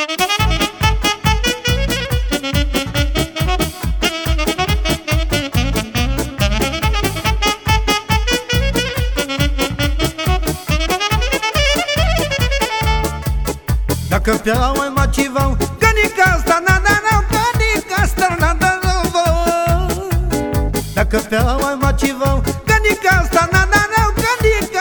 Dacă pe mai macivau Canica asta, na na na Canica asta, na na na Dacă pe mai macivau Canica asta, na na na Canica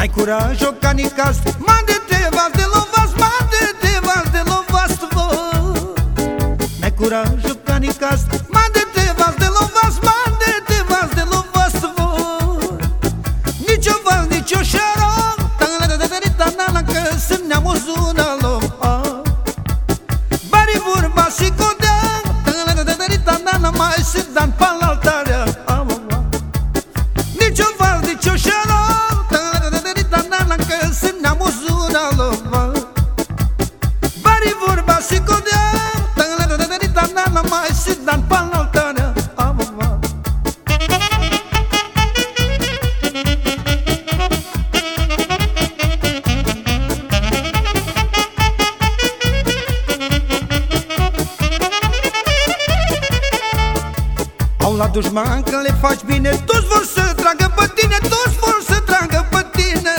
N-ai curaj, o canicas Mande te vas de lovas Mande te vas de lovas vă. N-ai curaj, o canicas Mande te vas de lovas Mande te vas de lovas vă. Nici o vas, nici o șară Că sunt neamul zuna loma Bari vorba și codea Mai se dan la dușman că le faci bine Toți vor să tragă pe tine Toți vor să tragă pe tine.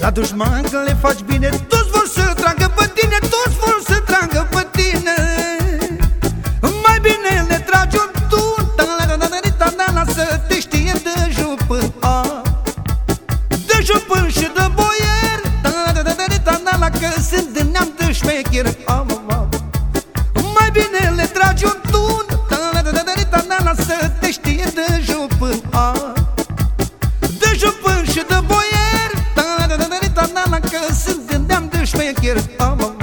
La dușman că le faci bine Toți me quieres amor